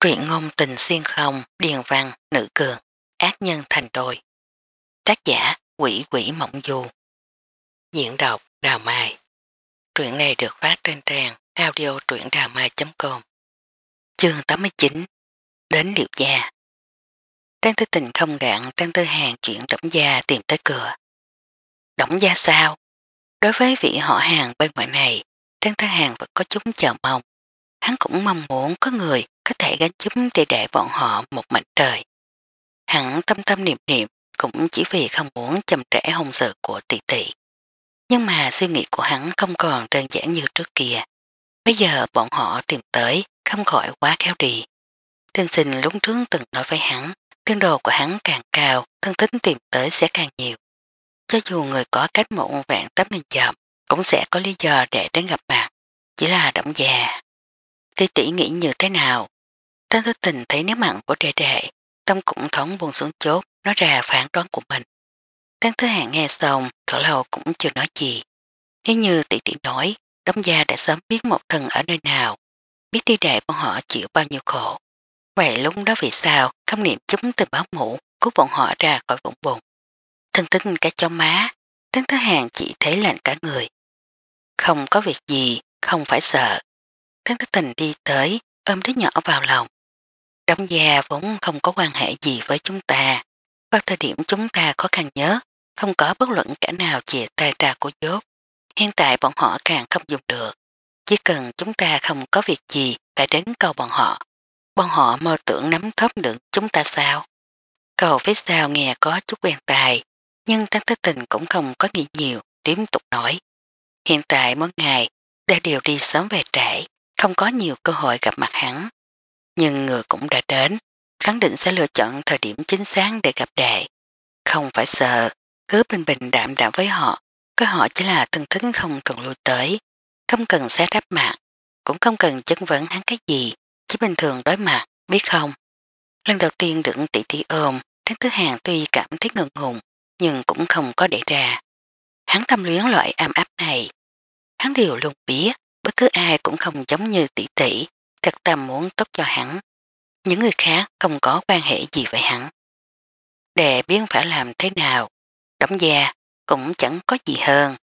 truyện ngôn tình xuyên không, điền văn, nữ cường, ác nhân thành đôi. Tác giả quỷ quỷ mộng du. Diễn đọc Đào Mai. Truyện này được phát trên trang audio truyệnđàmai.com Chương 89 Đến liệu gia Trang tư tình không gạn Trang tư hàng chuyện Đổng Gia tìm tới cửa. Đổng Gia sao? Đối với vị họ hàng bên ngoài này, Trang tư hàng vẫn có chúng chờ mong hắn cũng mong muốn có người có thể gánh chúm để đệ bọn họ một mặt trời. Hắn tâm tâm niệm niệm cũng chỉ vì không muốn chầm trễ hôn sự của tỷ tỷ. Nhưng mà suy nghĩ của hắn không còn đơn giản như trước kia. Bây giờ bọn họ tìm tới, không khỏi quá khéo đi. Tiên sinh lúng trước từng nói với hắn, tiên đồ của hắn càng cao, thân tính tìm tới sẽ càng nhiều. Cho dù người có cách mộng vạn 8.000 dặm, cũng sẽ có lý do để đến gặp bạn. Chỉ là động già tỷ tỷ nghĩ như thế nào? Trang thức tình thấy nếu mặn của đệ đệ, tâm cũng thống buồn xuống chốt, nói ra phản đoán của mình. Trang thứ hạng nghe xong, thở lâu cũng chưa nói gì. Nếu như tỷ tỷ nói, đống gia đã sớm biết một thần ở nơi nào, biết ti đệ bọn họ chịu bao nhiêu khổ. Vậy lúc đó vì sao khám niệm chúng từ báo mũ cứu bọn họ ra khỏi vũng bụng. Thân tức cả cho má, Trang thứ hạng chỉ thấy lạnh cả người. Không có việc gì, không phải sợ, Trấn Thái Tình đi tới, ôm đứa nhỏ vào lòng. Đống già vốn không có quan hệ gì với chúng ta. Vào thời điểm chúng ta khó khăn nhớ, không có bất luận cả nào chìa tài ra của dốt. Hiện tại bọn họ càng không dùng được. Chỉ cần chúng ta không có việc gì phải đến cầu bọn họ. Bọn họ mơ tưởng nắm thóp được chúng ta sao? Cầu phía sau nghe có chút quen tài, nhưng Trấn Thái Tình cũng không có nghĩ nhiều, tiếp tục nói. Hiện tại mỗi ngày, đã đều đi sớm về trễ, không có nhiều cơ hội gặp mặt hắn. Nhưng người cũng đã đến, khẳng định sẽ lựa chọn thời điểm chính xác để gặp đệ. Không phải sợ, cứ bình bình đạm đạm với họ, có họ chỉ là thân thính không cần lui tới, không cần xé đáp mặt, cũng không cần chất vấn hắn cái gì, chỉ bình thường đối mặt, biết không? Lần đầu tiên đựng tỷ tỷ ôm, Tráng thứ Hàng tuy cảm thấy ngừng ngùng, nhưng cũng không có để ra. Hắn tâm luyến loại âm áp này. Hắn đều luôn biết, bất cứ ai cũng không giống như tỷ tỷ, thật tâm muốn tốt cho hắn. Những người khác không có quan hệ gì với hắn. Đệ biết phải làm thế nào, đóng gia cũng chẳng có gì hơn.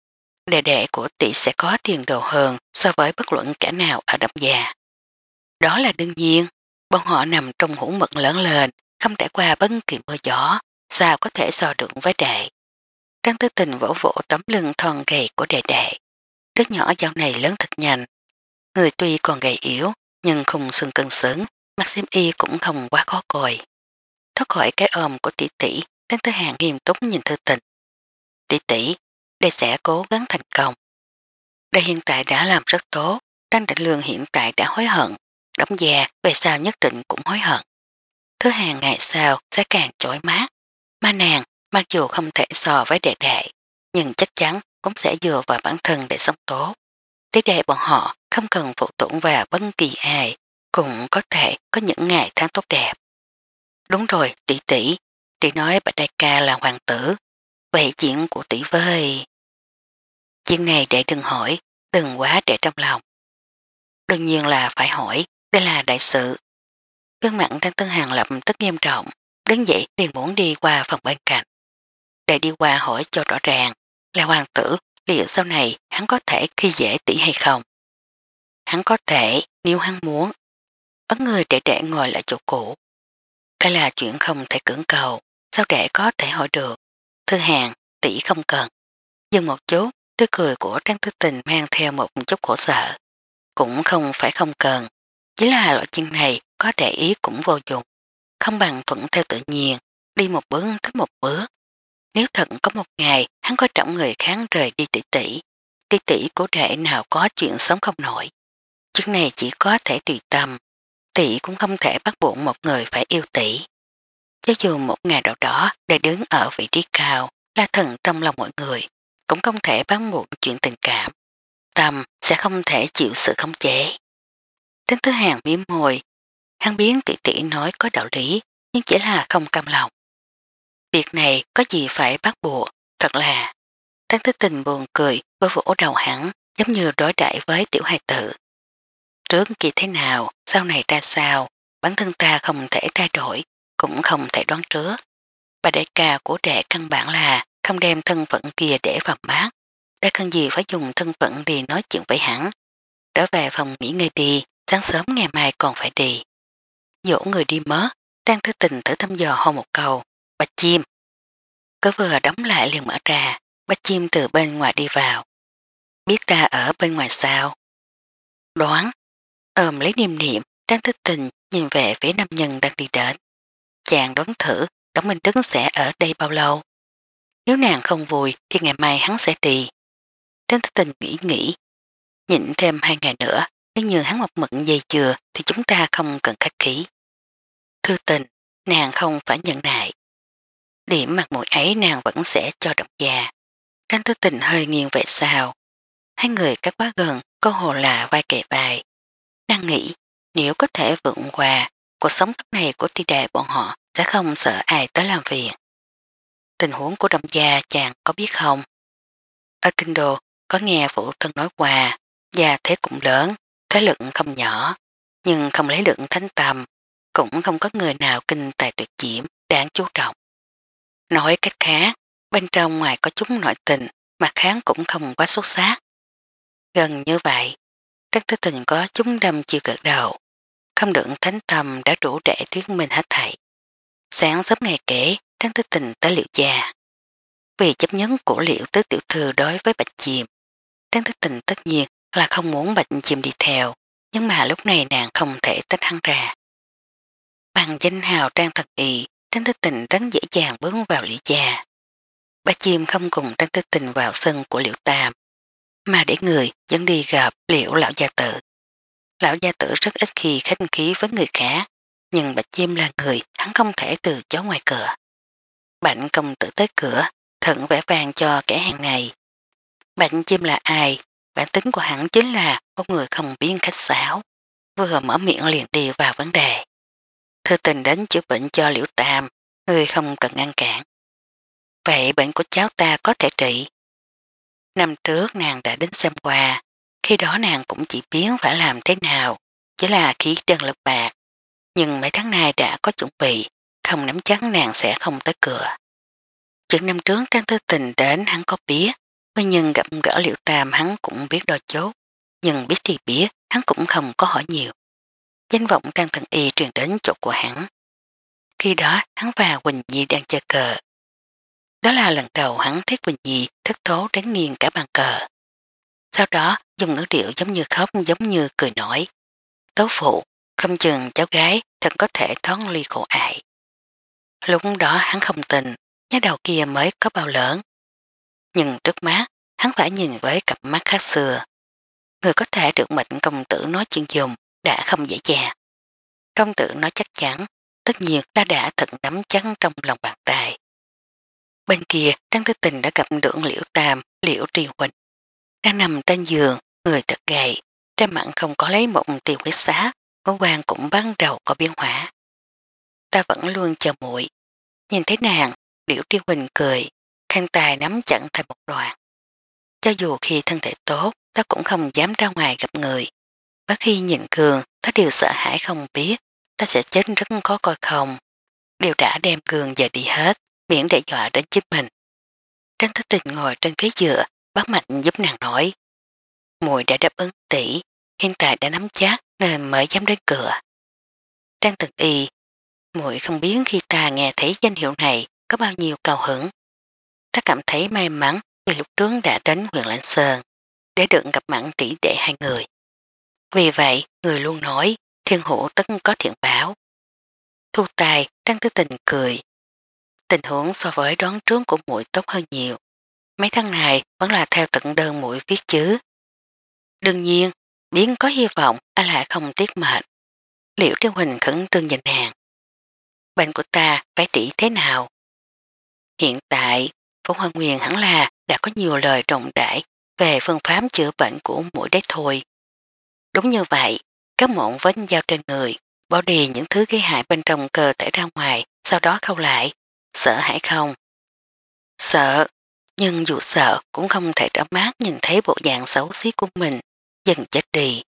Đệ đệ của tỷ sẽ có tiền đồ hơn so với bất luận cả nào ở đóng gia. Đó là đương nhiên, bọn họ nằm trong hũ mực lớn lên, không trải qua bất kỳ mưa gió, sao có thể so được với đệ. Trang tư tình vỗ vỗ tấm lưng thon gầy của đệ đệ đứa nhỏ dạo này lớn thật nhanh. Người tuy còn gầy yếu, nhưng không sưng cân sớn, mặt xem y cũng không quá khó coi. Thoát khỏi cái ôm của tỷ tỷ, Tân Tư Hàng nghiêm túc nhìn thư tình. Tỷ tỷ, đây sẽ cố gắng thành công. Đây hiện tại đã làm rất tốt, Tranh Định Lương hiện tại đã hối hận, đóng già về sau nhất định cũng hối hận. Thứ hàng ngày sau sẽ càng chói mát, mà nàng mặc dù không thể so với đệ đệ, nhưng chắc chắn cũng sẽ dựa vào bản thân để sống tốt. Tiếp đây bọn họ không cần phụ tụng vào bất kỳ ai, cũng có thể có những ngày tháng tốt đẹp. Đúng rồi, tỷ tỷ, tỷ nói bà đại ca là hoàng tử, vậy chuyện của tỷ với... Chuyện này để đừng hỏi, từng quá để trong lòng. Đương nhiên là phải hỏi, đây là đại sự. Cương mặn đang Tân Hàng lập tức nghiêm trọng, đứng dậy liền muốn đi qua phòng bên cạnh. Để đi qua hỏi cho rõ ràng, là hoàng tử, liệu sau này hắn có thể khi dễ tỷ hay không? Hắn có thể, nếu hắn muốn. Ấn người để để ngồi lại chỗ cũ. Đây là chuyện không thể cưỡng cầu, sao để có thể hỏi được. Thư hàng, tỷ không cần. Dừng một chút, tươi cười của Trang Tư Tình mang theo một chút khổ sở. Cũng không phải không cần, chỉ là loại chuyện này có để ý cũng vô dụng. Không bằng thuận theo tự nhiên, đi một bước tới một bước, nếu thật có một ngày hắn có trọng người kháng rời đi tỷ tỷ, tỷ tỷ cố đệ nào có chuyện sống không nổi. Chuyện này chỉ có thể tùy tâm, tỷ cũng không thể bắt buộc một người phải yêu tỷ. Cho dù một ngày nào đó để đứng ở vị trí cao là thần trong lòng mọi người, cũng không thể bắt buộc chuyện tình cảm. Tâm sẽ không thể chịu sự khống chế. đến thứ hàng miếm mồi, hắn biến tỷ tỷ nói có đạo lý nhưng chỉ là không cam lòng. Việc này có gì phải bắt buộc, thật là. Trang thức tình buồn cười với vỗ đầu hắn giống như đối đại với tiểu hài tử. Trước kỳ thế nào, sau này ra sao, bản thân ta không thể thay đổi, cũng không thể đoán trước. Bà đại ca của đệ căn bản là không đem thân phận kia để vào mát. Đã cần gì phải dùng thân phận đi nói chuyện với hắn. Trở về phòng nghỉ ngơi đi, sáng sớm ngày mai còn phải đi. Dỗ người đi mất, đang thức tình thử thăm dò hôn một câu. Bạch chim. Cứ vừa đóng lại liền mở ra, bạch chim từ bên ngoài đi vào. Biết ta ở bên ngoài sao? Đoán, ôm lấy niềm niệm, đang thức tình nhìn về phía nam nhân đang đi đến. Chàng đoán thử đóng Minh Đức sẽ ở đây bao lâu? Nếu nàng không vui thì ngày mai hắn sẽ đi. Đến thức tình nghĩ nghĩ, nhịn thêm hai ngày nữa, nếu như hắn mập mực dây chừa thì chúng ta không cần khách khí. Thư tình, nàng không phải nhận nại, điểm mặt mũi ấy nàng vẫn sẽ cho độc già. tranh tư tình hơi nghiêng về sao. Hai người cách quá gần, cơ hồ là vai kề vai. Đang nghĩ, nếu có thể vượng quà, cuộc sống cấp này của ti đệ bọn họ sẽ không sợ ai tới làm việc. Tình huống của đồng gia chàng có biết không? Ở kinh đô, có nghe phụ thân nói qua, gia thế cũng lớn, thế lực không nhỏ, nhưng không lấy lượng thánh tầm, cũng không có người nào kinh tài tuyệt diễm, đáng chú trọng. Nói cách khác, bên trong ngoài có chúng nội tình, mà kháng cũng không quá xuất sắc. Gần như vậy, Trác Tư Tình có chúng đâm chiều cực đầu, không được thánh tâm đã đủ để thuyết mình hết thảy. Sáng sớm ngày kể, Trác Tư Tình tới liệu già. Vì chấp nhấn của liệu tứ tiểu thư đối với Bạch Chìm, Trác Tư Tình tất nhiên là không muốn Bạch Chìm đi theo, nhưng mà lúc này nàng không thể tách hắn ra. Bằng danh hào trang thật y, Trang Tư Tình rất dễ dàng bước vào liễu gia. Ba chim không cùng Trang Tư Tình vào sân của liễu tam, mà để người dẫn đi gặp liễu lão gia tử. Lão gia tử rất ít khi khách khí với người khác, nhưng Bạch Chim là người hắn không thể từ chó ngoài cửa. Bạch công tử tới cửa, thận vẽ vàng cho kẻ hàng này. Bạch Chim là ai? Bản tính của hắn chính là một người không biến khách sáo, vừa mở miệng liền đi vào vấn đề thư tình đến chữa bệnh cho liễu tàm, người không cần ngăn cản. Vậy bệnh của cháu ta có thể trị. Năm trước nàng đã đến xem qua, khi đó nàng cũng chỉ biết phải làm thế nào, chỉ là khí chân lực bạc. Nhưng mấy tháng nay đã có chuẩn bị, không nắm chắn nàng sẽ không tới cửa. Chuyện năm trước Trang Thư Tình đến hắn có biết, nguyên nhân gặp gỡ liệu tam hắn cũng biết đôi chốt, nhưng biết thì biết, hắn cũng không có hỏi nhiều danh vọng đang Thần Y truyền đến chỗ của hắn. Khi đó hắn và Quỳnh Nhi đang chơi cờ. Đó là lần đầu hắn thấy Quỳnh Nhi thất thố đến nghiêng cả bàn cờ. Sau đó dùng ngữ điệu giống như khóc giống như cười nổi. Tố phụ, không chừng cháu gái thật có thể thoát ly khổ ải. Lúc đó hắn không tình, nhá đầu kia mới có bao lớn. Nhưng trước mắt, hắn phải nhìn với cặp mắt khác xưa. Người có thể được mệnh công tử nói chuyện dùng đã không dễ dàng. Công tử nói chắc chắn, tất nhiên đã đã thật nắm chắn trong lòng bàn tay. Bên kia, Trang Tư Tình đã gặp được Liễu Tam, Liễu Tri Huỳnh. Đang nằm trên giường, người thật gầy, trên mặt không có lấy một tiêu huyết xá, ngũ quan cũng bắt đầu có biến hóa. Ta vẫn luôn chờ muội Nhìn thấy nàng, Liễu Tri Huỳnh cười, khăn tài nắm chặn thành một đoàn. Cho dù khi thân thể tốt, ta cũng không dám ra ngoài gặp người, Bất khi nhìn Cường có điều sợ hãi không biết, ta sẽ chết rất khó coi không. Điều đã đem Cường về đi hết, miễn để dọa đến chính mình. Trang thức tình ngồi trên ghế dựa, bác mạnh giúp nàng nổi. Mùi đã đáp ứng tỷ, hiện tại đã nắm chắc nên mới dám đến cửa. Trang thực y, muội không biết khi ta nghe thấy danh hiệu này có bao nhiêu cao hứng. Ta cảm thấy may mắn vì lúc trước đã đến huyện Lãnh Sơn để được gặp mặn tỷ đệ hai người. Vì vậy, người luôn nói, thiên hữu tất có thiện báo. Thu tài, đang tư tình cười. Tình huống so với đoán trướng của muội tốt hơn nhiều. Mấy tháng này vẫn là theo tận đơn mũi viết chứ. Đương nhiên, biến có hy vọng anh lại không tiếc mệt. liệu Triêu Huỳnh khẩn trương nhìn hàng. Bệnh của ta phải trị thế nào? Hiện tại, Phú hoàng Nguyên hẳn là đã có nhiều lời rộng rãi về phương pháp chữa bệnh của mũi đấy thôi. Đúng như vậy, các mộn vết dao trên người, bỏ đi những thứ gây hại bên trong cơ thể ra ngoài, sau đó khâu lại. Sợ hãi không? Sợ, nhưng dù sợ cũng không thể đỏ mát nhìn thấy bộ dạng xấu xí của mình, dần chết đi.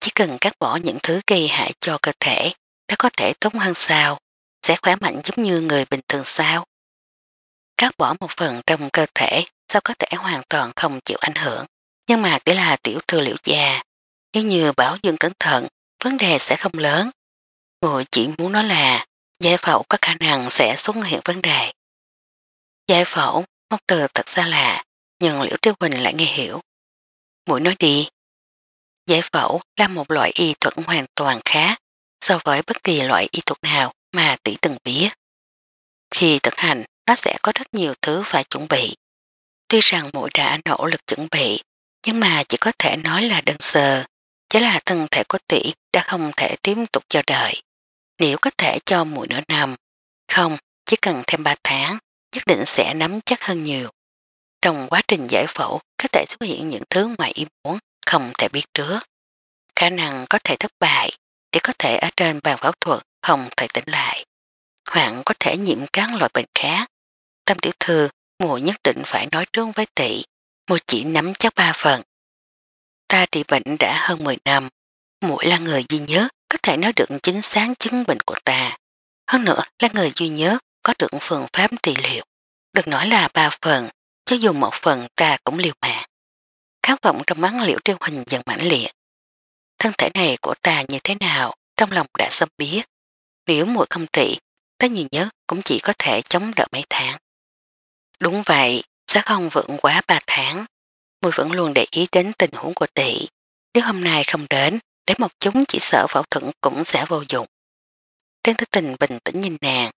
Chỉ cần cắt bỏ những thứ gây hại cho cơ thể, ta có thể tốt hơn sao, sẽ khỏe mạnh giống như người bình thường sao. Cắt bỏ một phần trong cơ thể sao có thể hoàn toàn không chịu ảnh hưởng, nhưng mà chỉ là tiểu thư liệu già. Nếu như bảo dương cẩn thận, vấn đề sẽ không lớn. Mùi chỉ muốn nói là giải phẫu có khả năng sẽ xuất hiện vấn đề. Giải phẫu, một từ thật ra là, nhưng Liễu Tiêu Huỳnh lại nghe hiểu. Mũi nói đi. Giải phẫu là một loại y thuật hoàn toàn khác so với bất kỳ loại y thuật nào mà tỷ từng biết. Khi thực hành, nó sẽ có rất nhiều thứ phải chuẩn bị. Tuy rằng mũi đã nỗ lực chuẩn bị, nhưng mà chỉ có thể nói là đơn sơ. Chỉ là thân thể của tỷ đã không thể tiếp tục chờ đợi. Nếu có thể cho mũi nửa năm, không, chỉ cần thêm 3 tháng, nhất định sẽ nắm chắc hơn nhiều. Trong quá trình giải phẫu có thể xuất hiện những thứ ngoài y muốn không thể biết trước. Khả năng có thể thất bại, thì có thể ở trên bàn phẫu thuật không thể tỉnh lại. hoặc có thể nhiễm các loại bệnh khác. Tâm tiểu thư mùa nhất định phải nói trương với tỷ, mùa chỉ nắm chắc ba phần, Ta trị bệnh đã hơn 10 năm, mũi là người duy nhất có thể nói được chính xác chứng bệnh của ta. Hơn nữa là người duy nhất có được phương pháp trị liệu. Đừng nói là ba phần, cho dù một phần ta cũng liều mạng. Khát vọng trong mắt liễu triêu hình dần mãnh liệt. Thân thể này của ta như thế nào, trong lòng đã sớm biết. Nếu mũi không trị, ta nhiều nhất cũng chỉ có thể chống đỡ mấy tháng. Đúng vậy, sẽ không vượng quá 3 tháng. Mùi vẫn luôn để ý đến tình huống của tỷ. Nếu hôm nay không đến, để một chúng chỉ sợ phẫu thuẫn cũng sẽ vô dụng. Trang thức tình bình tĩnh nhìn nàng.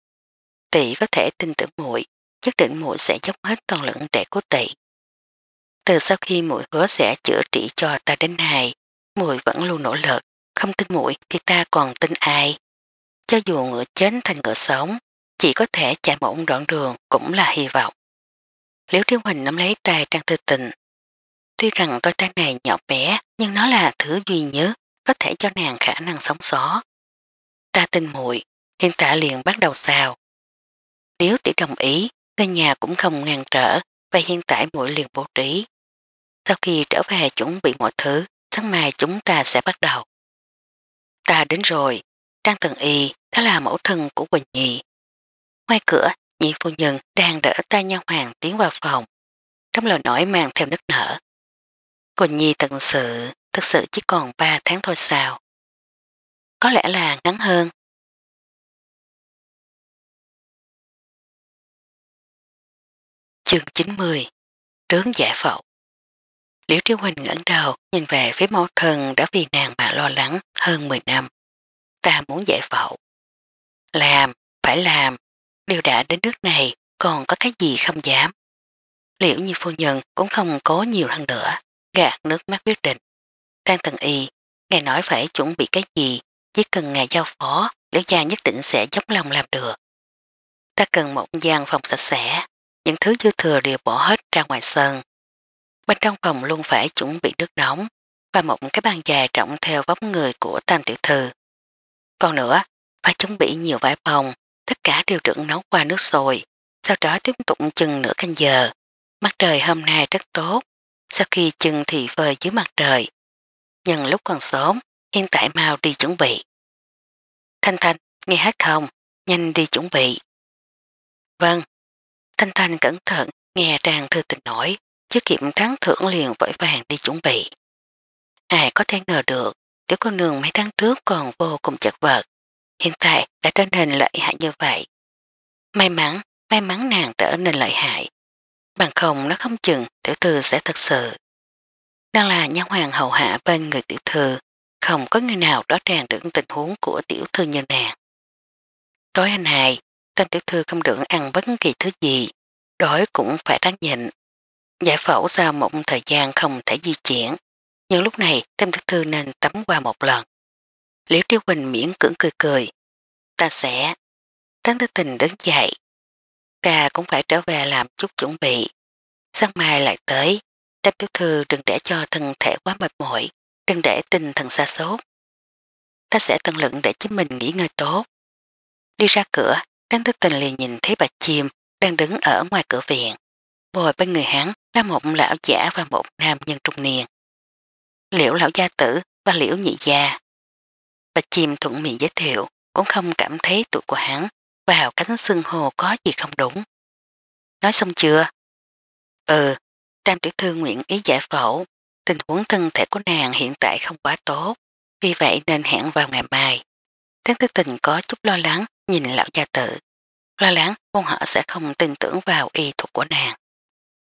Tỷ có thể tin tưởng muội chắc định muội sẽ dốc hết toàn lượng để của tỷ. Từ sau khi muội hứa sẽ chữa trị cho ta đến này, muội vẫn luôn nỗ lực, không tin muội thì ta còn tin ai. Cho dù ngựa chết thành ngựa sống, chỉ có thể chạy một đoạn đường cũng là hy vọng. Liễu Triêu Huỳnh nắm lấy tay Trang Tư Tình, Tuy rằng đôi tay này nhỏ bé nhưng nó là thứ duy nhất có thể cho nàng khả năng sống sót. Ta tin muội hiện tại liền bắt đầu xào. Nếu tỷ đồng ý, người nhà cũng không ngăn trở và hiện tại muội liền bố trí. Sau khi trở về chuẩn bị mọi thứ, sáng mai chúng ta sẽ bắt đầu. Ta đến rồi, Trang Tần Y, đó là mẫu thân của Quỳnh Nhi. Ngoài cửa, nhị phu nhân đang đỡ tay nha hoàng tiến vào phòng. Trong lời nổi mang theo nước nở, Cồn nhi tận sự, thực sự chỉ còn 3 tháng thôi sao. Có lẽ là ngắn hơn. Chương 90 Trướng giải phẫu Liễu triều Huỳnh ngẩn đầu nhìn về phía mẫu thân đã vì nàng mà lo lắng hơn 10 năm. Ta muốn giải phẫu. Làm, phải làm, đều đã đến nước này còn có cái gì không dám. Liễu như phu nhân cũng không có nhiều hơn nữa gạt nước mắt quyết định. Trang thần y, ngài nói phải chuẩn bị cái gì, chỉ cần ngài giao phó, đứa gia nhất định sẽ dốc lòng làm được. Ta cần một gian phòng sạch sẽ, những thứ dư thừa đều bỏ hết ra ngoài sân. Bên trong phòng luôn phải chuẩn bị nước nóng và một cái bàn dài rộng theo vóc người của tam tiểu thư. Còn nữa, phải chuẩn bị nhiều vải bồng, tất cả đều được nấu qua nước sôi, sau đó tiếp tục chừng nửa canh giờ. Mặt trời hôm nay rất tốt, sau khi chừng thì phơi dưới mặt trời. Nhân lúc còn sớm, yên tại mau đi chuẩn bị. Thanh Thanh, nghe hát không? Nhanh đi chuẩn bị. Vâng. Thanh Thanh cẩn thận nghe trang thư tình nổi, chứ kiệm tháng thưởng liền vội vàng đi chuẩn bị. Ai có thể ngờ được, tiểu cô nương mấy tháng trước còn vô cùng chật vật, hiện tại đã trở nên lợi hại như vậy. May mắn, may mắn nàng trở nên lợi hại, bằng không nó không chừng tiểu thư sẽ thật sự. Đang là nha hoàng hậu hạ bên người tiểu thư, không có người nào đó tràn được tình huống của tiểu thư như nàng. Tối hôm nay, tên tiểu thư không được ăn bất kỳ thứ gì, đói cũng phải ráng nhịn. Giải phẫu sau một thời gian không thể di chuyển, nhưng lúc này tên tiểu thư nên tắm qua một lần. Liễu Tiêu Quỳnh miễn cưỡng cười cười. Ta sẽ. Tráng tư tình đứng dậy, ta cũng phải trở về làm chút chuẩn bị. Sáng mai lại tới, tam tiểu thư đừng để cho thân thể quá mệt mỏi, đừng để tinh thần xa sốt. Ta sẽ tận lực để chính mình nghỉ ngơi tốt. Đi ra cửa, đang thức tình liền nhìn thấy bà chim đang đứng ở ngoài cửa viện. Bồi bên người hắn là một lão giả và một nam nhân trung niên. Liễu lão gia tử và liễu nhị gia. Bà chim thuận miệng giới thiệu, cũng không cảm thấy tuổi của hắn vào cánh xương hồ có gì không đúng. Nói xong chưa? Ừ, Tam Tiểu Thư nguyện ý giải phẫu, tình huống thân thể của nàng hiện tại không quá tốt, vì vậy nên hẹn vào ngày mai. Tán Tư Tình có chút lo lắng nhìn lão gia tự lo lắng con họ sẽ không tin tưởng vào y thuật của nàng.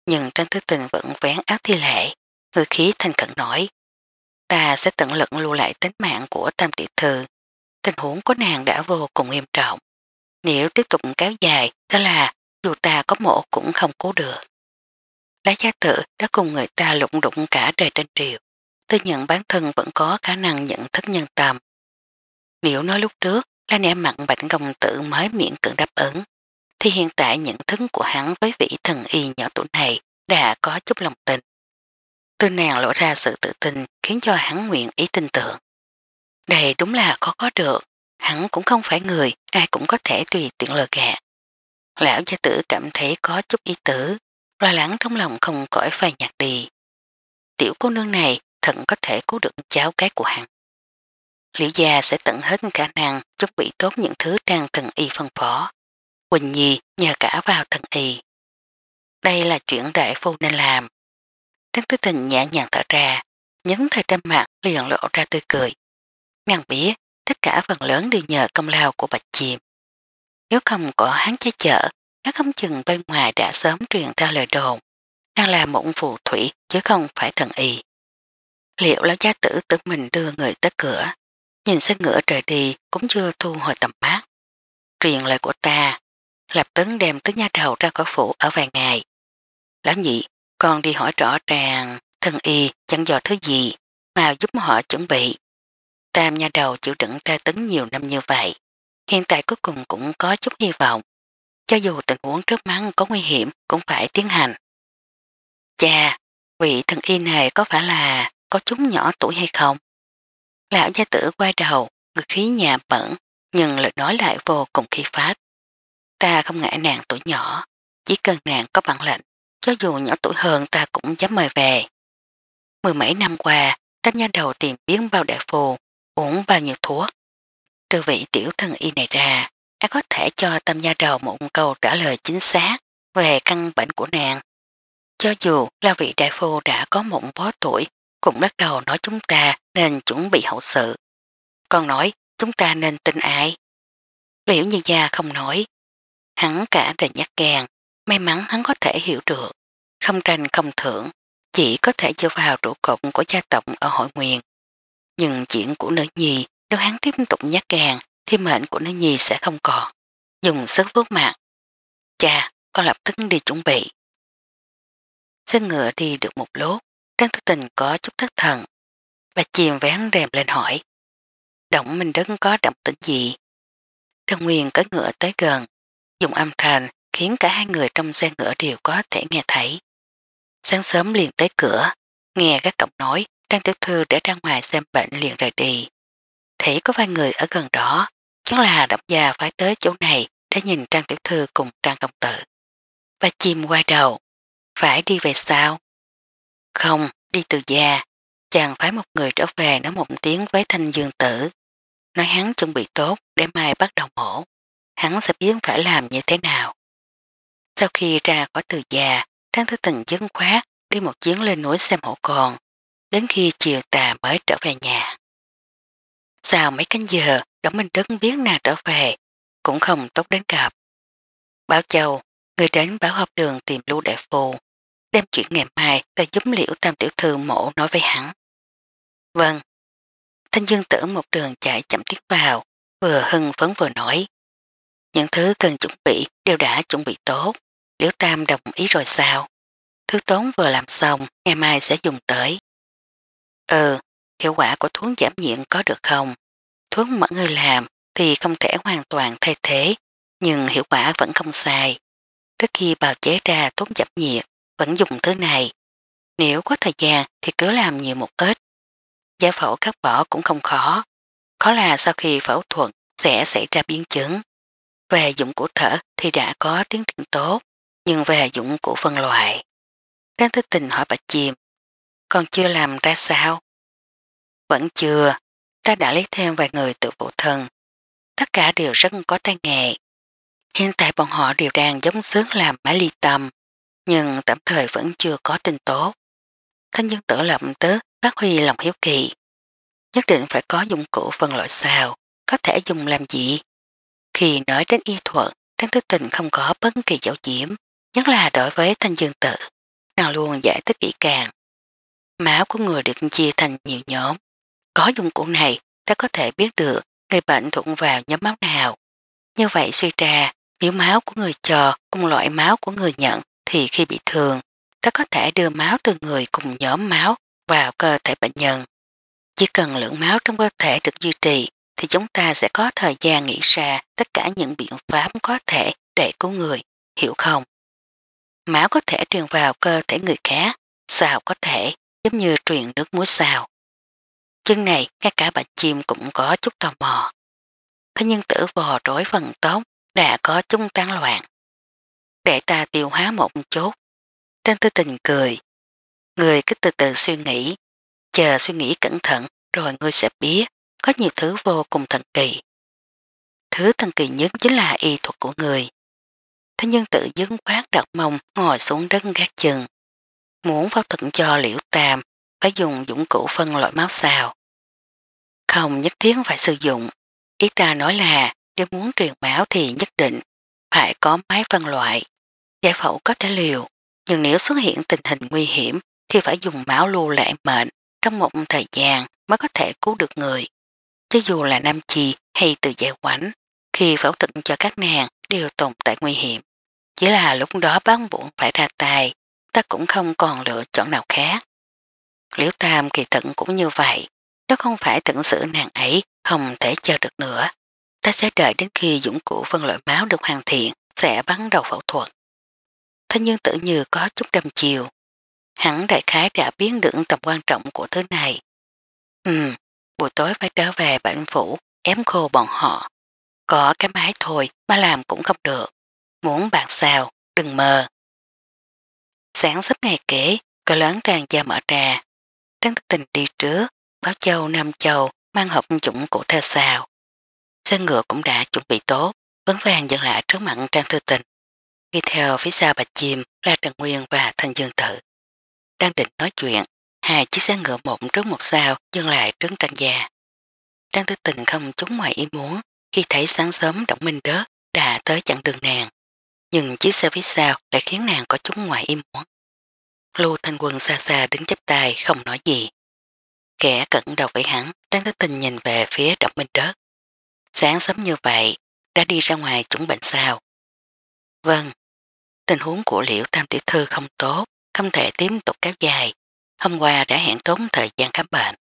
Nhưng Tán Tư Tình vẫn vén áo thi lệ, người khí thành cận nổi. Ta sẽ tận lực lưu lại tính mạng của Tam Tiểu Thư, tình huống của nàng đã vô cùng nghiêm trọng. Nếu tiếp tục kéo dài, đó là dù ta có mổ cũng không cứu được. Lá gia tử đã cùng người ta lụng đụng cả đời trên triều. Tư nhận bản thân vẫn có khả năng nhận thức nhân tâm. Nếu nói lúc trước là nẻ mặn bệnh công tử mới miễn cưỡng đáp ứng, thì hiện tại nhận thức của hắn với vị thần y nhỏ tuổi này đã có chút lòng tình, Tư nàng lộ ra sự tự tin khiến cho hắn nguyện ý tin tưởng. Đây đúng là khó có được, hắn cũng không phải người, ai cũng có thể tùy tiện lừa gạt. Lão gia tử cảm thấy có chút ý tử, lo lắng trong lòng không cõi phai nhạt đi. Tiểu cô nương này thận có thể cứu được cháu cái của hắn. liệu gia sẽ tận hết khả năng chuẩn bị tốt những thứ trang thần y phân phó. Quỳnh Nhi nhờ cả vào thần y. Đây là chuyện đại phu nên làm. Tránh tư tình nhẹ nhàng thở ra, nhấn thời trên mặt liền lộ ra tươi cười. Nàng biết tất cả phần lớn đều nhờ công lao của bạch chìm. Nếu không có hắn che chở, nó không chừng bên ngoài đã sớm truyền ra lời đồn, đang là một phù thủy chứ không phải thần y. Liệu lão gia tử tự mình đưa người tới cửa, nhìn xe ngựa trời đi cũng chưa thu hồi tầm mắt. Truyền lời của ta, lập tấn đem tứ nha đầu ra khỏi phủ ở vài ngày. Lão nhị, con đi hỏi rõ ràng thần y chẳng dò thứ gì mà giúp họ chuẩn bị. Tam nhà đầu chịu đựng tra tấn nhiều năm như vậy, hiện tại cuối cùng cũng có chút hy vọng. Cho dù tình huống trước mắt có nguy hiểm cũng phải tiến hành. cha vị thần y này có phải là có chúng nhỏ tuổi hay không? Lão gia tử quay đầu, ngực khí nhà bẩn, nhưng lời nói lại vô cùng khi phát. Ta không ngại nàng tuổi nhỏ, chỉ cần nàng có bản lệnh, cho dù nhỏ tuổi hơn ta cũng dám mời về. Mười mấy năm qua, tam nhà đầu tìm biến bao đại phù, uống bao nhiêu thuốc. Trừ vị tiểu thân y này ra, đã có thể cho tâm gia đầu một câu trả lời chính xác về căn bệnh của nàng. Cho dù là vị đại phu đã có một bó tuổi, cũng bắt đầu nói chúng ta nên chuẩn bị hậu sự. Còn nói chúng ta nên tin ai? Liễu như gia không nói. Hắn cả đời nhắc càng, may mắn hắn có thể hiểu được. Không tranh không thưởng, chỉ có thể dựa vào trụ cột của gia tộc ở hội nguyên nhưng chuyện của nữ nhi nếu hắn tiếp tục nhắc gàng, thì mệnh của nữ nhi sẽ không còn. Dùng sức vuốt mặt. Cha, con lập tức đi chuẩn bị. Xe ngựa đi được một lốt, Trang Thư Tình có chút thất thần. Bà chìm vén rèm lên hỏi. Động Minh Đức có động tĩnh gì? Trần Nguyên cất ngựa tới gần, dùng âm thanh khiến cả hai người trong xe ngựa đều có thể nghe thấy. Sáng sớm liền tới cửa, nghe các cậu nói Trang tiểu thư để ra ngoài xem bệnh liền rời đi. Thấy có vài người ở gần đó, chắc là độc già phải tới chỗ này để nhìn Trang tiểu thư cùng Trang công tử. Và chim quay đầu, phải đi về sao? Không, đi từ gia, chàng phải một người trở về nói một tiếng với thanh dương tử. Nói hắn chuẩn bị tốt để mai bắt đầu mổ. Hắn sẽ biết phải làm như thế nào. Sau khi ra khỏi từ già, Trang Thứ Tình chứng khoát đi một chuyến lên núi xem hổ còn đến khi chiều tà mới trở về nhà. Sau mấy canh giờ, Đống Minh Đức biết nàng trở về, cũng không tốt đến gặp. Báo Châu, người đến báo hợp đường tìm lưu đại phù, đem chuyện ngày mai ta giúp liễu tam tiểu thư mổ nói với hắn. Vâng. Thanh dương tử một đường chạy chậm tiết vào, vừa hưng phấn vừa nói. Những thứ cần chuẩn bị đều đã chuẩn bị tốt, liễu tam đồng ý rồi sao? Thứ tốn vừa làm xong, ngày mai sẽ dùng tới. Ừ, hiệu quả của thuốc giảm nhiện có được không? Thuốc mọi người làm thì không thể hoàn toàn thay thế, nhưng hiệu quả vẫn không sai. Trước khi bào chế ra thuốc giảm nhiệt, vẫn dùng thứ này. Nếu có thời gian thì cứ làm nhiều một ít. Gia phẫu cắt bỏ cũng không khó. Khó là sau khi phẫu thuật sẽ xảy ra biến chứng. Về dụng của thở thì đã có tiến triển tốt, nhưng về dụng của phân loại. Đang thức tình hỏi bạch chìm còn chưa làm ra sao? Vẫn chưa, ta đã lấy thêm vài người tự phụ thân. Tất cả đều rất có tay nghề. Hiện tại bọn họ đều đang giống sướng làm mãi ly tâm, nhưng tạm thời vẫn chưa có tin tốt. Thanh dân tử lập tức phát huy lòng hiếu kỳ. Nhất định phải có dụng cụ phân loại sao, có thể dùng làm gì? Khi nói đến y thuật, Trang Tư Tình không có bất kỳ dấu diễm, nhất là đối với Thanh Dương Tử. Nàng luôn giải thích kỹ càng, Máu của người được chia thành nhiều nhóm. Có dụng cụ này, ta có thể biết được người bệnh thụng vào nhóm máu nào. Như vậy suy ra, nếu máu của người chờ cùng loại máu của người nhận thì khi bị thương, ta có thể đưa máu từ người cùng nhóm máu vào cơ thể bệnh nhân. Chỉ cần lượng máu trong cơ thể được duy trì thì chúng ta sẽ có thời gian nghĩ ra tất cả những biện pháp có thể để cứu người, hiểu không? Máu có thể truyền vào cơ thể người khác, sao có thể? giống như truyền nước muối xào. Chân này, ngay cả bạch chim cũng có chút tò mò. Thế nhưng tử vò rối phần tốt đã có chung tan loạn. Để ta tiêu hóa một chút. Trang tư tình cười. Người cứ từ từ suy nghĩ. Chờ suy nghĩ cẩn thận rồi ngươi sẽ biết có nhiều thứ vô cùng thần kỳ. Thứ thần kỳ nhất chính là y thuật của người. Thế nhưng tự dứng khoát đặt mông ngồi xuống đất gác chừng muốn phẫu thuật cho liễu tàm phải dùng dụng cụ phân loại máu sao. Không nhất thiết phải sử dụng. Ý ta nói là nếu muốn truyền máu thì nhất định phải có máy phân loại. Giải phẫu có thể liều, nhưng nếu xuất hiện tình hình nguy hiểm thì phải dùng máu lưu lệ mệnh trong một thời gian mới có thể cứu được người. Chứ dù là nam chi hay từ giải quảnh, khi phẫu thuật cho các nàng đều tồn tại nguy hiểm. Chỉ là lúc đó bán bụng phải ra tay ta cũng không còn lựa chọn nào khác. Liễu Tam kỳ tận cũng như vậy, nó không phải tận sự nàng ấy không thể chờ được nữa, ta sẽ đợi đến khi dụng cụ phân loại máu được hoàn thiện sẽ bắn đầu phẫu thuật. Thế nhưng tự như có chút đâm chiều, hắn đại khái đã biến được tầm quan trọng của thứ này. Ừm, buổi tối phải trở về bệnh phủ, ém khô bọn họ. Có cái máy thôi mà làm cũng không được. Muốn bạn sao, đừng mờ. Sáng sắp ngày kể, cờ lớn tràn ra mở trà. Trăng thức tình đi trước, báo châu Nam Châu mang hộp chủng cổ theo xào. Xe ngựa cũng đã chuẩn bị tốt, vấn vàng dừng lại trước mặt Trang Thư Tình. Đi theo phía sau Bạch Chim là Trần Nguyên và Thành Dương Tử. Đang định nói chuyện, hai chiếc xe ngựa một trước một sao dừng lại trước Trang Gia. Trang Thư Tình không trúng ngoài ý muốn khi thấy sáng sớm Động Minh Đớt đã tới chặng đường nàng nhưng chiếc xe phía sau lại khiến nàng có chúng ngoài im muốn. Lưu Thanh Quân xa xa đứng chấp tay không nói gì. Kẻ cẩn đầu với hắn đang có tình nhìn về phía động minh đất. Sáng sớm như vậy, đã đi ra ngoài chuẩn bệnh sao? Vâng, tình huống của liễu tam tiểu thư không tốt, không thể tiếp tục kéo dài. Hôm qua đã hẹn tốn thời gian khám bệnh.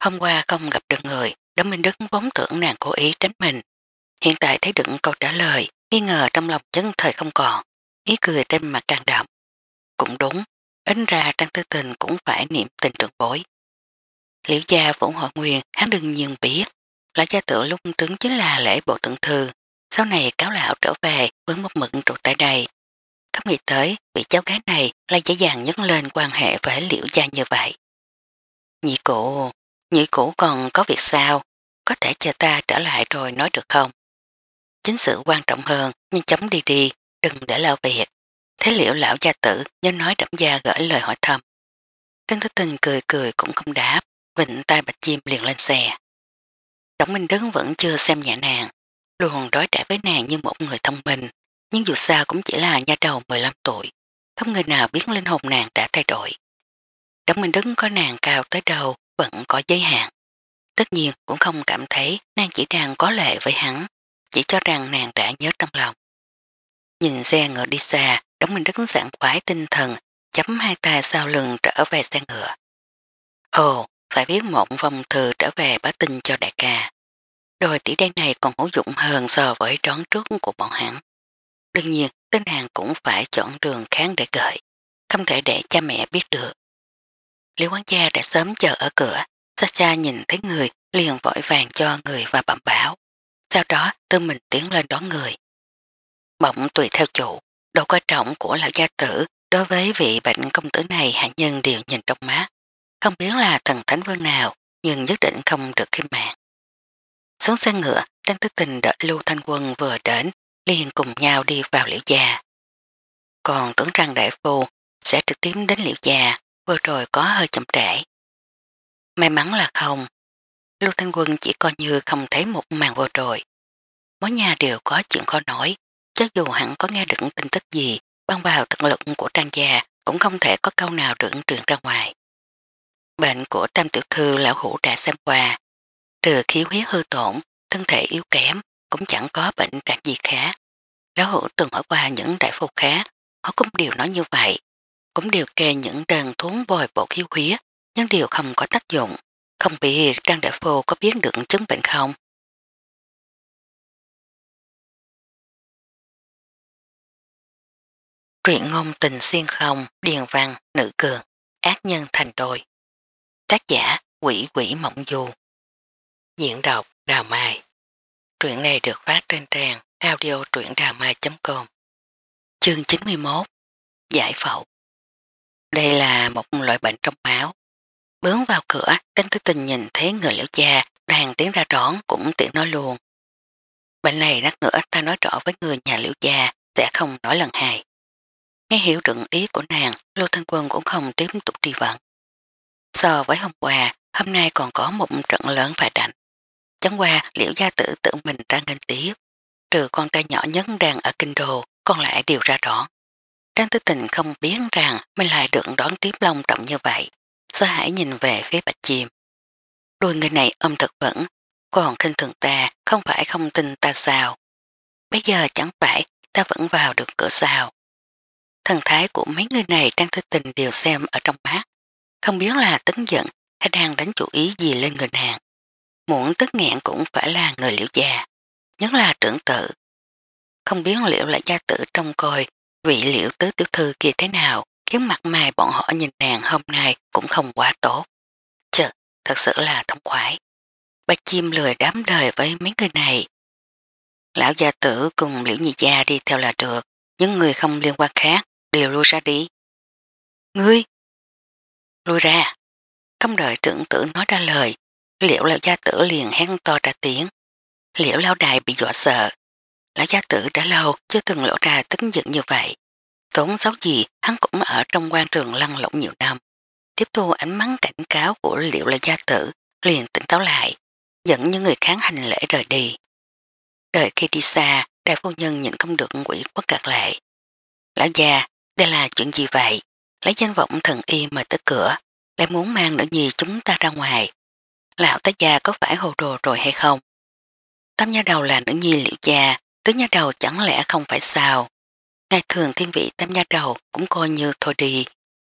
Hôm qua không gặp được người, Đống Minh Đức vốn tưởng nàng cố ý tránh mình, Hiện tại thấy được câu trả lời, nghi ngờ trong lòng chấn thời không còn, ý cười trên mặt càng đậm. Cũng đúng, ánh ra Trang Tư Tình cũng phải niệm tình trưởng bối. Liễu gia Vũ Hội Nguyên hắn đừng nhường biết, lão gia tự lung trứng chính là lễ bộ tượng thư, sau này cáo lão trở về với một mực trụ tại đây. các nghĩ tới, bị cháu gái này lại dễ dàng nhấn lên quan hệ với liễu gia như vậy. Nhị cụ, nhị cụ còn có việc sao? Có thể chờ ta trở lại rồi nói được không? chính sự quan trọng hơn, nhưng chấm đi đi, đừng để lỡ việc. Thế liệu lão gia tử nhân nói đẩm gia gửi lời hỏi thăm. Trân Thế Tình cười cười cũng không đáp, vịnh tay bạch chim liền lên xe. Tổng Minh Đứng vẫn chưa xem nhẹ nàng, luôn đối đãi với nàng như một người thông minh, nhưng dù sao cũng chỉ là nhà đầu 15 tuổi, không người nào biết linh hồn nàng đã thay đổi. Đống Minh Đứng có nàng cao tới đầu vẫn có giới hạn. Tất nhiên cũng không cảm thấy nàng chỉ đang có lệ với hắn, chỉ cho rằng nàng đã nhớ trong lòng. Nhìn xe ngựa đi xa, đóng mình đứng sảng khoái tinh thần, chấm hai tay sau lưng trở về xe ngựa. Ồ, phải viết một vòng thư trở về bá tin cho đại ca. Đôi tỷ đen này còn hữu dụng hơn so với đón trước của bọn hắn. Đương nhiên, tên hàng cũng phải chọn đường kháng để gợi, không thể để cha mẹ biết được. liệu quán gia đã sớm chờ ở cửa, Sasha nhìn thấy người liền vội vàng cho người và bẩm báo sau đó tư mình tiến lên đón người. Bỗng tùy theo chủ, độ coi trọng của lão gia tử đối với vị bệnh công tử này hạ nhân đều nhìn trong mắt. Không biết là thần thánh vương nào, nhưng nhất định không được khiêm mạng. Xuống xe ngựa, đang tức tình đợi Lưu Thanh Quân vừa đến, liền cùng nhau đi vào liễu già. Còn tưởng rằng đại phu sẽ trực tiếp đến liễu già, vừa rồi có hơi chậm trễ. May mắn là không, Lưu Thanh Quân chỉ coi như không thấy một màn vô rồi. Mỗi nhà đều có chuyện khó nói, cho dù hẳn có nghe được tin tức gì, băng vào tận lực của trang gia cũng không thể có câu nào được truyền ra ngoài. Bệnh của tam tiểu thư lão hủ đã xem qua, trừ khí huyết hư tổn, thân thể yếu kém, cũng chẳng có bệnh trạng gì khác. Lão hữu từng hỏi qua những đại phu khác, họ cũng đều nói như vậy, cũng đều kê những đơn thuốc bồi bột khí huyết, nhưng đều không có tác dụng không biết Trang Đại Phu có biết được chứng bệnh không? Truyện ngôn tình xuyên không, điền văn, nữ cường, ác nhân thành đôi. Tác giả Quỷ Quỷ Mộng Du. Diễn đọc Đào Mai. Truyện này được phát trên trang audio truyệnđàmai.com Chương 91 Giải phẫu. Đây là một loại bệnh trong máu. Bướng vào cửa, canh tư tình nhìn thấy người liễu cha, đang tiến ra trón cũng tiện nói luôn. Bệnh này rắc nữa ta nói rõ với người nhà liễu cha sẽ không nói lần hai. Nghe hiểu rựng ý của nàng, Lô Thanh Quân cũng không tiếp tục trì vận. So với hôm qua, hôm nay còn có một trận lớn phải đánh. Chẳng qua liễu gia tử tự mình ra ngân tiếp, trừ con trai nhỏ nhất đang ở kinh đồ, còn lại đều ra rõ. Trang tư tình không biết rằng mình lại được đón tiếp long trọng như vậy, sơ hãi nhìn về phía bạch chim. Đôi người này ôm thật vững, còn khinh thường ta không phải không tin ta sao. Bây giờ chẳng phải ta vẫn vào được cửa sao. Thần thái của mấy người này đang thư tình đều xem ở trong mắt. Không biết là tấn giận hay đang đánh chủ ý gì lên người nàng. Muộn tức nghẹn cũng phải là người liễu già, nhất là trưởng tử. Không biết liệu là gia tử trong coi vị liễu tứ tiểu thư kia thế nào, chứ mặt mày bọn họ nhìn nàng hôm nay cũng không quá tốt. Chợt, thật sự là thông khoái. Ba chim lười đám đời với mấy người này. Lão gia tử cùng liễu nhị gia đi theo là được, những người không liên quan khác đều lui ra đi. Ngươi! Lui ra! Không đợi trưởng tử nói ra lời, liễu lão gia tử liền hét to ra tiếng. Liễu lão đài bị dọa sợ. Lão gia tử đã lâu chưa từng lộ ra tính giận như vậy tốn sót gì hắn cũng ở trong quan trường lăn lộn nhiều năm. Tiếp thu ánh mắt cảnh cáo của liệu là gia tử, liền tỉnh táo lại, dẫn những người kháng hành lễ rời đi. Đợi khi đi xa, đại phu nhân nhìn không được quỷ quất gạt lại. Lão già, đây là chuyện gì vậy? Lấy danh vọng thần y mà tới cửa, lại muốn mang nữ gì chúng ta ra ngoài. Lão tá gia có phải hồ đồ rồi hay không? Tam nha đầu là nữ nhi liệu già, tứ nha đầu chẳng lẽ không phải sao? Ngày thường thiên vị tam gia đầu cũng coi như thôi đi,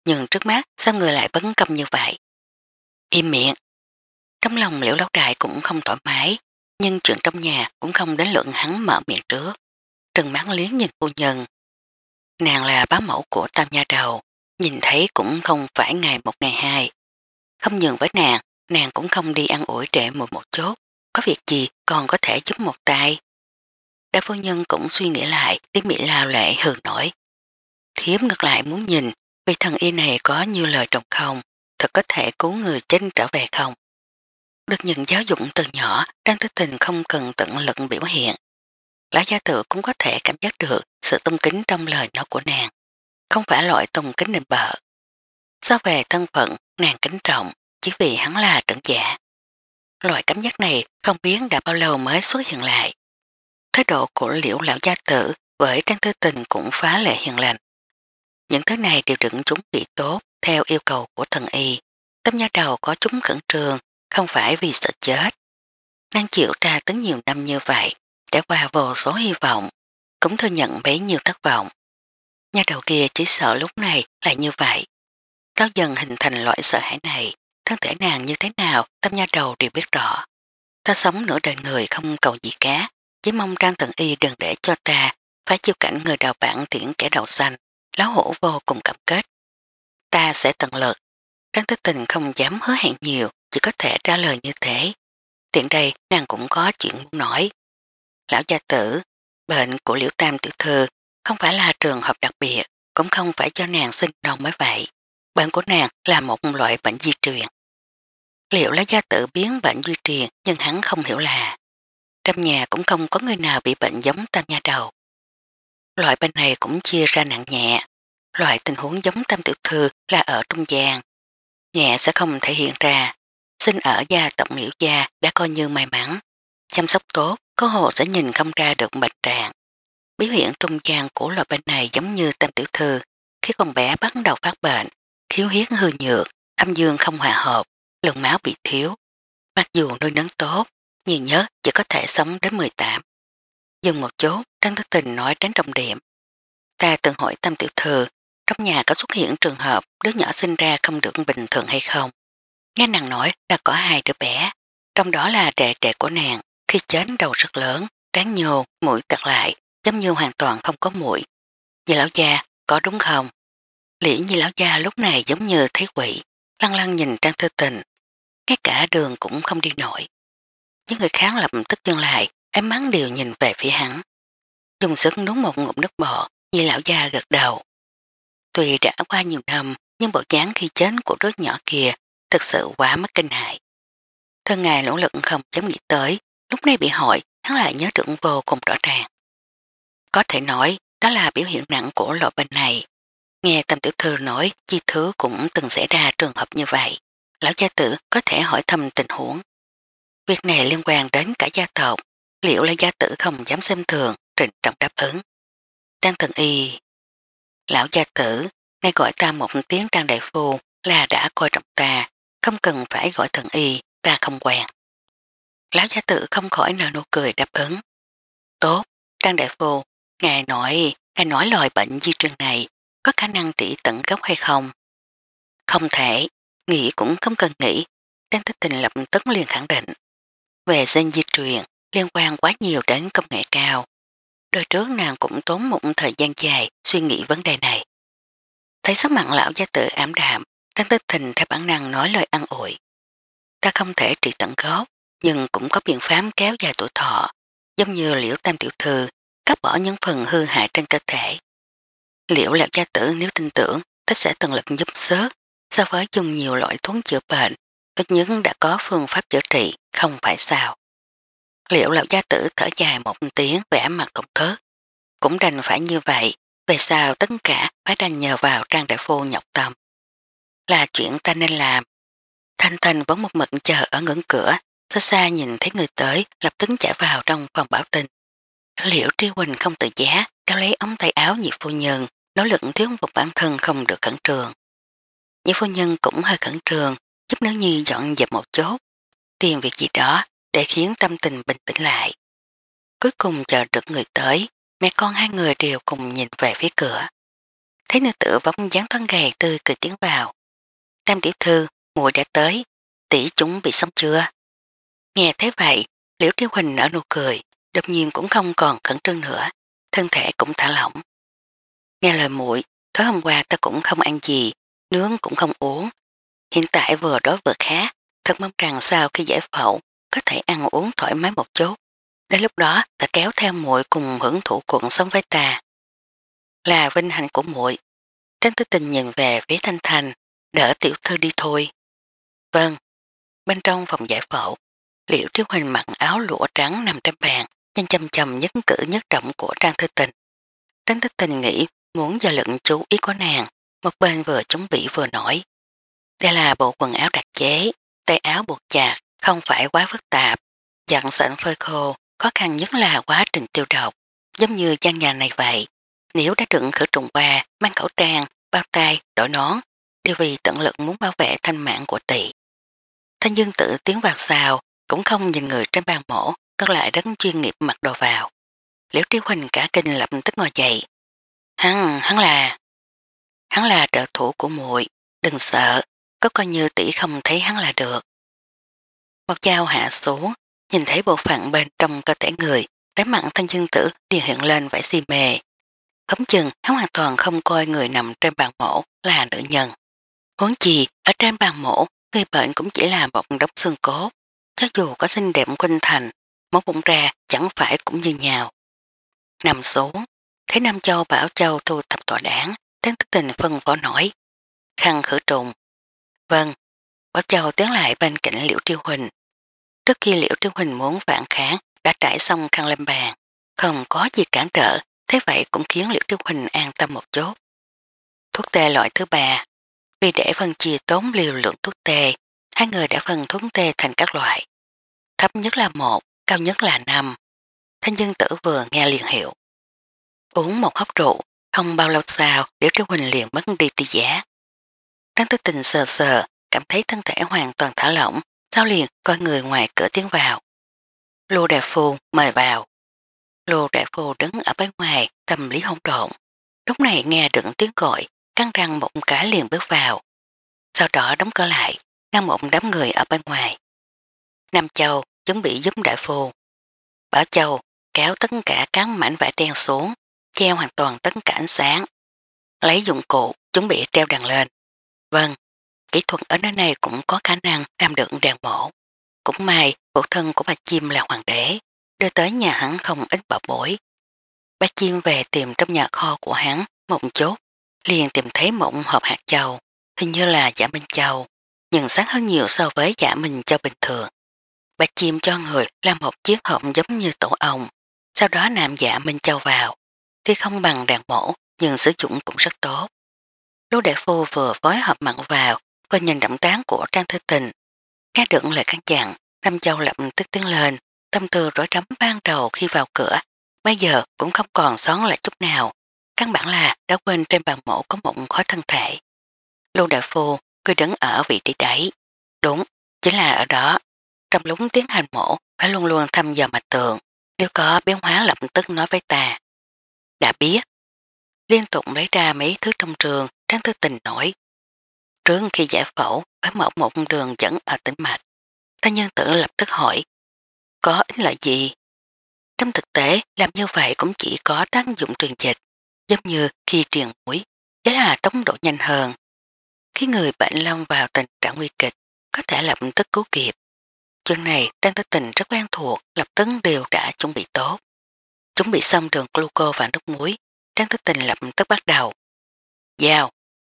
nhưng trước mắt sao người lại bấn cầm như vậy? Im miệng. Trong lòng liễu lão đại cũng không thoải mái, nhưng chuyện trong nhà cũng không đến lượng hắn mở miệng trước. Trần mắt liếng nhìn phu nhân. Nàng là bá mẫu của tam gia đầu, nhìn thấy cũng không phải ngày một ngày hai. Không nhường với nàng, nàng cũng không đi ăn ủi trễ một một chốt. Có việc gì còn có thể giúp một tay. Đa phu nhân cũng suy nghĩ lại, tiếng Mỹ lao lệ hừ nổi. Thiếp ngược lại muốn nhìn, vì thần y này có như lời trọng không, thật có thể cứu người chết trở về không. Được nhận giáo dụng từ nhỏ, đang Tư Tình không cần tận lực biểu hiện. Lá gia tự cũng có thể cảm giác được sự tôn kính trong lời nói của nàng, không phải loại tôn kính nịnh bợ. So về thân phận, nàng kính trọng, chỉ vì hắn là trưởng giả. Loại cảm giác này không biết đã bao lâu mới xuất hiện lại thái độ của liễu lão gia tử với trang tư tình cũng phá lệ hiền lành. Những thứ này đều đựng chúng bị tốt theo yêu cầu của thần y. Tâm nha đầu có chúng khẩn trường, không phải vì sợ chết. Nàng chịu ra tấn nhiều năm như vậy, đã qua vô số hy vọng, cũng thừa nhận bấy nhiêu thất vọng. Nhà đầu kia chỉ sợ lúc này là như vậy. Đó dần hình thành loại sợ hãi này, thân thể nàng như thế nào tâm nha đầu đều biết rõ. Ta sống nửa đời người không cầu gì cá, chỉ mong Trang tận Y đừng để cho ta phải chiêu cảnh người đào bản tiễn kẻ đầu xanh, lão hổ vô cùng cảm kết. Ta sẽ tận lực. Trang Tư Tình không dám hứa hẹn nhiều, chỉ có thể trả lời như thế. Tiện đây nàng cũng có chuyện muốn nói. Lão gia tử, bệnh của Liễu Tam tiểu thư không phải là trường hợp đặc biệt, cũng không phải cho nàng sinh đâu mới vậy. Bệnh của nàng là một loại bệnh di truyền. Liệu lão gia tử biến bệnh di truyền nhưng hắn không hiểu là trong nhà cũng không có người nào bị bệnh giống tam nha đầu. Loại bệnh này cũng chia ra nặng nhẹ, loại tình huống giống tam tiểu thư là ở trung gian. Nhẹ sẽ không thể hiện ra, sinh ở gia tổng liễu gia đã coi như may mắn. Chăm sóc tốt, có hộ sẽ nhìn không ra được bệnh trạng. Biểu hiện trung gian của loại bệnh này giống như tam tiểu thư, khi con bé bắt đầu phát bệnh, thiếu huyết hư nhược, âm dương không hòa hợp, lượng máu bị thiếu. Mặc dù nuôi nấng tốt, nhiều nhất chỉ có thể sống đến 18. Dừng một chút, Trang Thức Tình nói đến trọng điểm. Ta từng hỏi tâm tiểu Thừa trong nhà có xuất hiện trường hợp đứa nhỏ sinh ra không được bình thường hay không. Nghe nàng nói là có hai đứa bé, trong đó là trẻ trẻ của nàng, khi chết đầu rất lớn, tráng nhô, mũi tật lại, giống như hoàn toàn không có mũi. Dì lão gia, có đúng không? Liễn như lão gia lúc này giống như thấy quỷ, lăng lăng nhìn Trang Thư Tình, ngay cả đường cũng không đi nổi. Những người khác lập tức dừng lại, ánh mắt đều nhìn về phía hắn. Dùng sức đúng một ngụm nước bọt, như lão gia gật đầu. Tuy đã qua nhiều năm, nhưng bộ dáng khi chết của đứa nhỏ kia thật sự quá mất kinh hại. Thân ngài nỗ lực không dám nghĩ tới, lúc này bị hỏi, hắn lại nhớ trưởng vô cùng rõ ràng. Có thể nói, đó là biểu hiện nặng của loại bệnh này. Nghe tâm tiểu thư nói, chi thứ cũng từng xảy ra trường hợp như vậy. Lão gia tử có thể hỏi thăm tình huống. Việc này liên quan đến cả gia tộc, liệu là gia tử không dám xem thường, trịnh trọng đáp ứng. Trang thần y, lão gia tử, ngay gọi ta một tiếng trang đại phu là đã coi trọng ta, không cần phải gọi thần y, ta không quen. Lão gia tử không khỏi nở nụ cười đáp ứng. Tốt, trang đại phu, ngài nói, ngài nói lời bệnh di truyền này có khả năng trị tận gốc hay không? Không thể, nghĩ cũng không cần nghĩ, Trang thích Tình lập tức liền khẳng định về gen di truyền liên quan quá nhiều đến công nghệ cao. Đời trước nàng cũng tốn một thời gian dài suy nghĩ vấn đề này. Thấy sắc mặt lão gia tự ám đạm, Tăng Tư Thình theo bản năng nói lời ăn ủi. Ta không thể trị tận gốc, nhưng cũng có biện pháp kéo dài tuổi thọ, giống như liễu tam tiểu thư, cắt bỏ những phần hư hại trên cơ thể. Liễu lão gia tử nếu tin tưởng, thích sẽ tận lực giúp sớt, so với dùng nhiều loại thuốc chữa bệnh ít nhất đã có phương pháp chữa trị, không phải sao. Liệu lão gia tử thở dài một tiếng vẻ mặt thục thớt, cũng đành phải như vậy, về sao tất cả phải đành nhờ vào trang đại phu nhọc tâm. Là chuyện ta nên làm. Thanh Thanh vẫn một mực chờ ở ngưỡng cửa, xa xa nhìn thấy người tới, lập tức chạy vào trong phòng bảo tình. liệu Tri Huỳnh không tự giá, kéo lấy ống tay áo nhịp phu nhân, nỗ lực thiếu phục bản thân không được khẩn trường. Nhịp phu nhân cũng hơi khẩn trường, Trúc nữ nhi dọn dẹp một chút, tìm việc gì đó để khiến tâm tình bình tĩnh lại. Cuối cùng chờ được người tới, mẹ con hai người đều cùng nhìn về phía cửa. Thấy nữ tử vóng dáng thoáng gầy tươi cười tiến vào. Tam tiểu thư, muội đã tới, tỷ chúng bị xong chưa? Nghe thế vậy, liễu tiêu huỳnh nở nụ cười, đột nhiên cũng không còn khẩn trương nữa, thân thể cũng thả lỏng. Nghe lời muội, tối hôm qua ta cũng không ăn gì, nướng cũng không uống, Hiện tại vừa đói vừa khát, thật mong rằng sau khi giải phẫu có thể ăn uống thoải mái một chút. Đến lúc đó ta kéo theo muội cùng hưởng thụ cuộc sống với ta. Là vinh hạnh của muội. Trang tư tình nhìn về phía Thanh Thành, đỡ tiểu thư đi thôi. Vâng. Bên trong phòng giải phẫu, liệu triếu hình mặc áo lụa trắng nằm trên bàn, nhanh chầm chầm nhất cử nhất động của Trang Tư Tình. Trang Tư Tình nghĩ muốn giờ lượng chú ý của nàng, một bên vừa chống bị vừa nổi. Đây là bộ quần áo đặc chế, tay áo buộc chặt, không phải quá phức tạp. Dặn sẵn phơi khô, khó khăn nhất là quá trình tiêu độc, giống như gian nhà này vậy. Nếu đã đựng khử trùng qua, mang khẩu trang, bao tay, đổi nón, đều vì tận lực muốn bảo vệ thanh mạng của tỷ. Thanh dương tự tiến vào sao, cũng không nhìn người trên bàn mổ, tức lại rất chuyên nghiệp mặc đồ vào. Liễu Tiêu Huỳnh cả kinh lập tức ngồi dậy. Hắn, hắn là... Hắn là trợ thủ của muội đừng sợ, có coi như tỷ không thấy hắn là được. Một dao hạ xuống, nhìn thấy bộ phận bên trong cơ thể người, đáy mặn thân dương tử liền hiện lên vẻ si mề. Khống chừng, hắn hoàn toàn không coi người nằm trên bàn mổ là nữ nhân. Huống chi, ở trên bàn mổ, người bệnh cũng chỉ là một đống xương cốt. Cho dù có xinh đẹp khuynh thành, móc bụng ra chẳng phải cũng như nhào. Nằm xuống, thấy Nam Châu bảo Châu thu thập tòa đáng, đáng tức tình phân võ nổi. Khăn khử trùng, Vâng, Bảo Châu tiến lại bên cạnh Liễu Triêu Huỳnh. Trước khi Liễu Triêu Huỳnh muốn phản kháng đã trải xong khăn lâm bàn, không có gì cản trở, thế vậy cũng khiến Liễu Triêu Huỳnh an tâm một chút. Thuốc tê loại thứ ba Vì để phân chia tốn liều lượng thuốc tê, hai người đã phân thuốc tê thành các loại. Thấp nhất là một, cao nhất là năm. Thanh dân tử vừa nghe liền hiểu. Uống một hốc rượu, không bao lâu sau Liễu Triêu Huỳnh liền mất đi tỷ giá. Đang tư tình sờ sờ, cảm thấy thân thể hoàn toàn thả lỏng, sau liền coi người ngoài cửa tiến vào. Lô Đại Phu mời vào. Lô Đại Phu đứng ở bên ngoài, tâm lý hỗn độn. Lúc này nghe được tiếng gọi, căng răng một cá liền bước vào. Sau đó đóng cửa lại, ngăn một đám người ở bên ngoài. Nam Châu chuẩn bị giúp Đại Phu. Bảo Châu kéo tất cả các mảnh vải đen xuống, treo hoàn toàn tất cả ánh sáng. Lấy dụng cụ, chuẩn bị treo đằng lên. Vâng, kỹ thuật ở nơi này cũng có khả năng làm được đèn mổ. Cũng may, phụ thân của bà chim là hoàng đế, đưa tới nhà hắn không ít bảo bối. Bà chim về tìm trong nhà kho của hắn một chốt liền tìm thấy một hộp hạt châu, hình như là giả minh châu, nhưng sáng hơn nhiều so với giả minh châu bình thường. Bà chim cho người làm một chiếc hộp giống như tổ ong, sau đó nạm giả minh châu vào. thì không bằng đàn mổ, nhưng sử dụng cũng rất tốt. Lưu Đại Phu vừa phối hợp mặn vào, vừa nhìn động tán của Trang Thư Tình. Nghe được lời căn dặn, Nam Châu lập tức tiến lên, tâm tư rối rắm ban đầu khi vào cửa, bây giờ cũng không còn xón lại chút nào. Căn bản là đã quên trên bàn mổ có một khói thân thể. Lưu Đại Phu cứ đứng ở vị trí đấy. Đúng, chính là ở đó. Trong lúc tiến hành mổ, phải luôn luôn thăm dò mạch tượng. Nếu có biến hóa lập tức nói với ta. Đã biết. Liên tục lấy ra mấy thứ trong trường Trang Tư Tình nổi. Trước khi giải phẫu, phải mở một đường dẫn ở tĩnh mạch. Thanh nhân tử lập tức hỏi, có ích lợi gì? Trong thực tế, làm như vậy cũng chỉ có tác dụng truyền dịch, giống như khi truyền mũi, đó là tốc độ nhanh hơn. Khi người bệnh lâm vào tình trạng nguy kịch, có thể lập tức cứu kịp. Chuyện này Trang Tư Tình rất quen thuộc, lập tức đều đã chuẩn bị tốt. Chuẩn bị xong đường gluco và nước muối, Trang Tư Tình lập tức bắt đầu. Giao,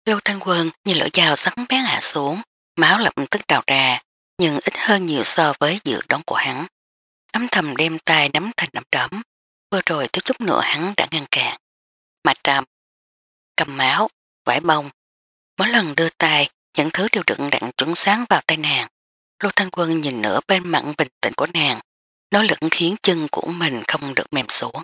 Lưu Thanh Quân nhìn lỗ dao sắn bén hạ xuống, máu lập tức đào ra, nhưng ít hơn nhiều so với dự đoán của hắn. Ấm thầm đem tay nắm thành nắm đấm, vừa rồi tới chút nữa hắn đã ngăn cản. Mạch trầm, cầm máu, vải bông. Mỗi lần đưa tay, những thứ đều đựng đặn chuẩn sáng vào tay nàng. Lô Thanh Quân nhìn nửa bên mặt bình tĩnh của nàng, nỗ lực khiến chân của mình không được mềm xuống.